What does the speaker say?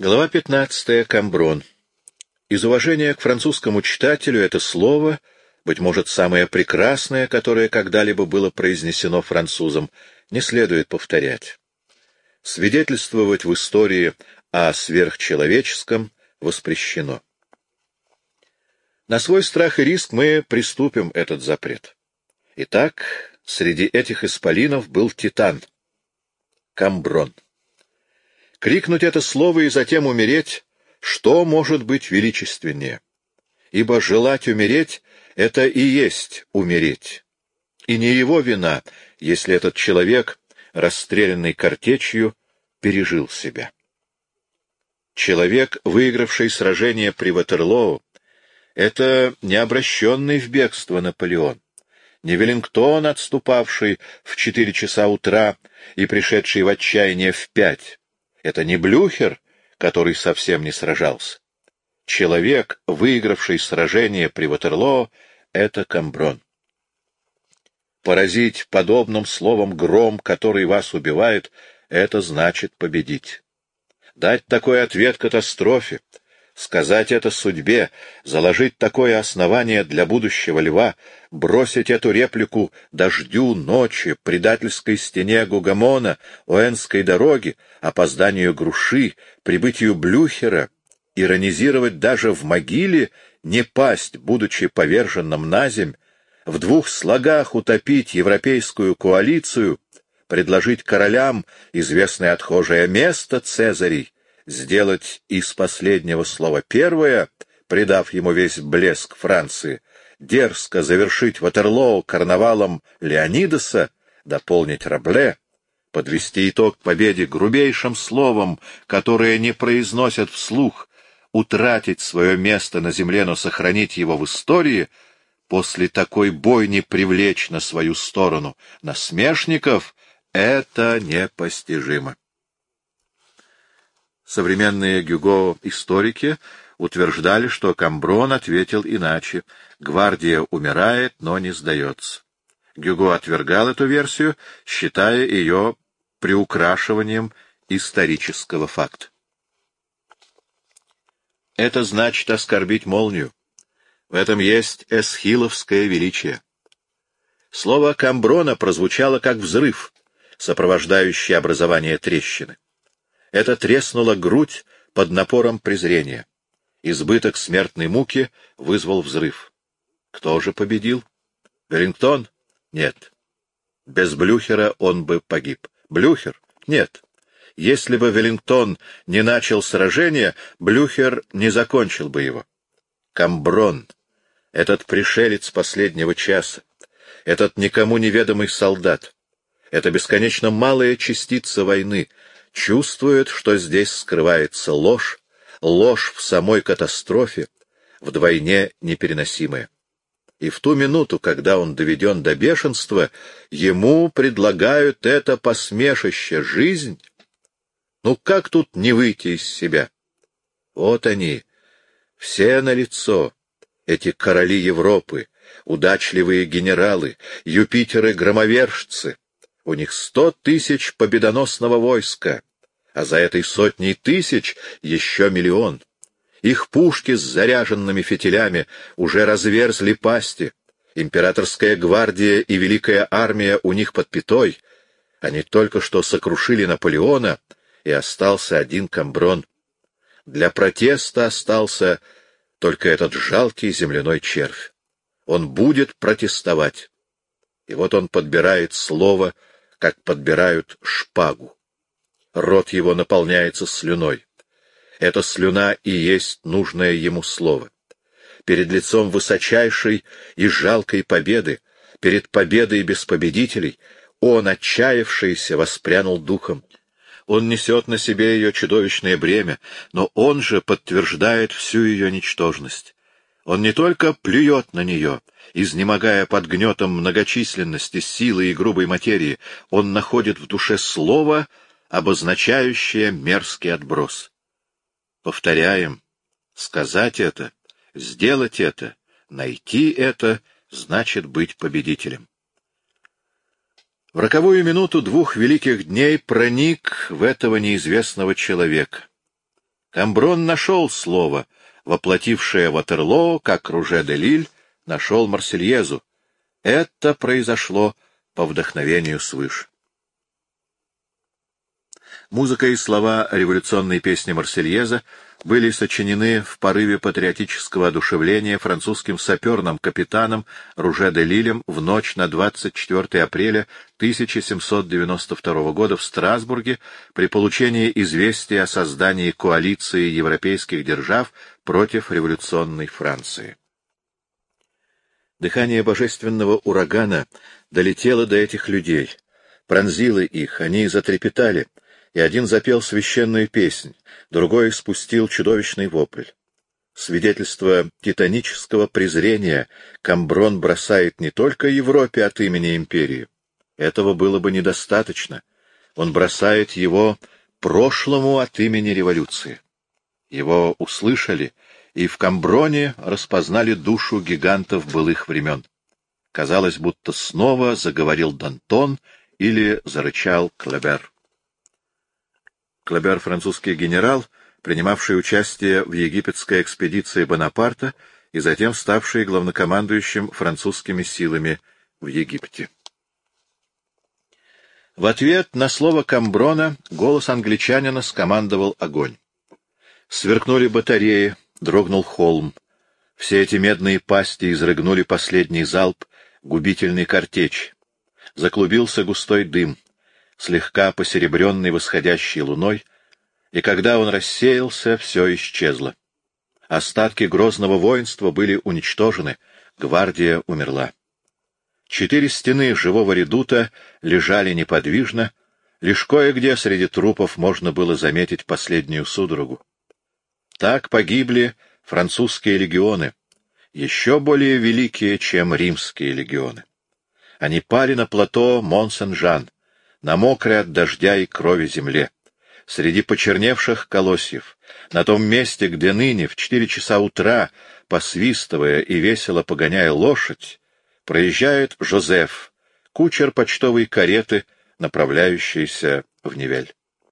Глава 15. Камброн. Из уважения к французскому читателю это слово, быть может, самое прекрасное, которое когда-либо было произнесено французом, не следует повторять. Свидетельствовать в истории о сверхчеловеческом воспрещено. На свой страх и риск мы приступим этот запрет. Итак, среди этих исполинов был Титан, Камброн. Крикнуть это слово и затем умереть, что может быть величественнее? Ибо желать умереть — это и есть умереть. И не его вина, если этот человек, расстрелянный картечью, пережил себя. Человек, выигравший сражение при Ватерлоу, это не обращенный в бегство Наполеон, не Веллингтон, отступавший в четыре часа утра и пришедший в отчаяние в пять, это не Блюхер, который совсем не сражался. Человек, выигравший сражение при Ватерлоо, — это Камброн. Поразить подобным словом гром, который вас убивает, — это значит победить. Дать такой ответ катастрофе, сказать это судьбе, заложить такое основание для будущего льва, бросить эту реплику дождю, ночи, предательской стене Гугамона, Оэнской дороги, опозданию Груши, прибытию Блюхера, иронизировать даже в могиле, не пасть, будучи поверженным на земь, в двух слогах утопить европейскую коалицию, предложить королям известное отхожее место Цезарей, сделать из последнего слова первое, придав ему весь блеск Франции, дерзко завершить Ватерлоу карнавалом Леонидаса, дополнить Рабле, подвести итог победе грубейшим словом, которое не произносят вслух, утратить свое место на земле, но сохранить его в истории, после такой бойни привлечь на свою сторону насмешников — это непостижимо. Современные Гюго-историки утверждали, что Камброн ответил иначе. Гвардия умирает, но не сдается. Гюго отвергал эту версию, считая ее приукрашиванием исторического факта. Это значит оскорбить молнию. В этом есть эсхиловское величие. Слово Камброна прозвучало как взрыв, сопровождающий образование трещины. Это треснула грудь под напором презрения. Избыток смертной муки вызвал взрыв. Кто же победил? Веллингтон? Нет. Без Блюхера он бы погиб. Блюхер? Нет. Если бы Веллингтон не начал сражение, Блюхер не закончил бы его. Камброн, этот пришелец последнего часа, этот никому неведомый солдат, эта бесконечно малая частица войны, чувствует, что здесь скрывается ложь, ложь в самой катастрофе, вдвойне непереносимая. И в ту минуту, когда он доведен до бешенства, ему предлагают это посмешище — жизнь. Ну как тут не выйти из себя? Вот они, все на лицо, эти короли Европы, удачливые генералы, Юпитеры-громовержцы. У них сто тысяч победоносного войска, а за этой сотней тысяч еще миллион. Их пушки с заряженными фитилями уже разверзли пасти. Императорская гвардия и великая армия у них под пятой. Они только что сокрушили Наполеона, и остался один камброн. Для протеста остался только этот жалкий земляной червь. Он будет протестовать. И вот он подбирает слово, как подбирают шпагу рот его наполняется слюной. Эта слюна и есть нужное ему слово. Перед лицом высочайшей и жалкой победы, перед победой без победителей, он, отчаявшийся, воспрянул духом. Он несет на себе ее чудовищное бремя, но он же подтверждает всю ее ничтожность. Он не только плюет на нее, изнемогая под гнетом многочисленности, силы и грубой материи, он находит в душе слово — обозначающее мерзкий отброс. Повторяем, сказать это, сделать это, найти это, значит быть победителем. В роковую минуту двух великих дней проник в этого неизвестного человека. Камброн нашел слово, воплотившее Ватерлоо, как Руже де Лиль нашел Марсельезу. Это произошло по вдохновению свыше. Музыка и слова революционной песни Марсельеза были сочинены в порыве патриотического одушевления французским саперным капитаном Руже де Лилем в ночь на 24 апреля 1792 года в Страсбурге при получении известия о создании коалиции европейских держав против революционной Франции. Дыхание божественного урагана долетело до этих людей, пронзило их, они затрепетали — и один запел священную песнь, другой спустил чудовищный вопль. Свидетельство титанического презрения Камброн бросает не только Европе от имени империи. Этого было бы недостаточно. Он бросает его прошлому от имени революции. Его услышали, и в Камброне распознали душу гигантов былых времен. Казалось, будто снова заговорил Дантон или зарычал Клебер. Клабер — французский генерал, принимавший участие в египетской экспедиции Бонапарта и затем ставший главнокомандующим французскими силами в Египте. В ответ на слово Камброна голос англичанина скомандовал огонь. Сверкнули батареи, дрогнул холм. Все эти медные пасти изрыгнули последний залп губительной картечь. Заклубился густой дым слегка посеребренный восходящей луной, и когда он рассеялся, все исчезло. Остатки грозного воинства были уничтожены, гвардия умерла. Четыре стены живого редута лежали неподвижно, лишь кое-где среди трупов можно было заметить последнюю судорогу. Так погибли французские легионы, еще более великие, чем римские легионы. Они пали на плато Мон-Сен-Жан, на мокрой от дождя и крови земле, среди почерневших колосьев, на том месте, где ныне в четыре часа утра, посвистывая и весело погоняя лошадь, проезжает Жозеф, кучер почтовой кареты, направляющийся в Невель.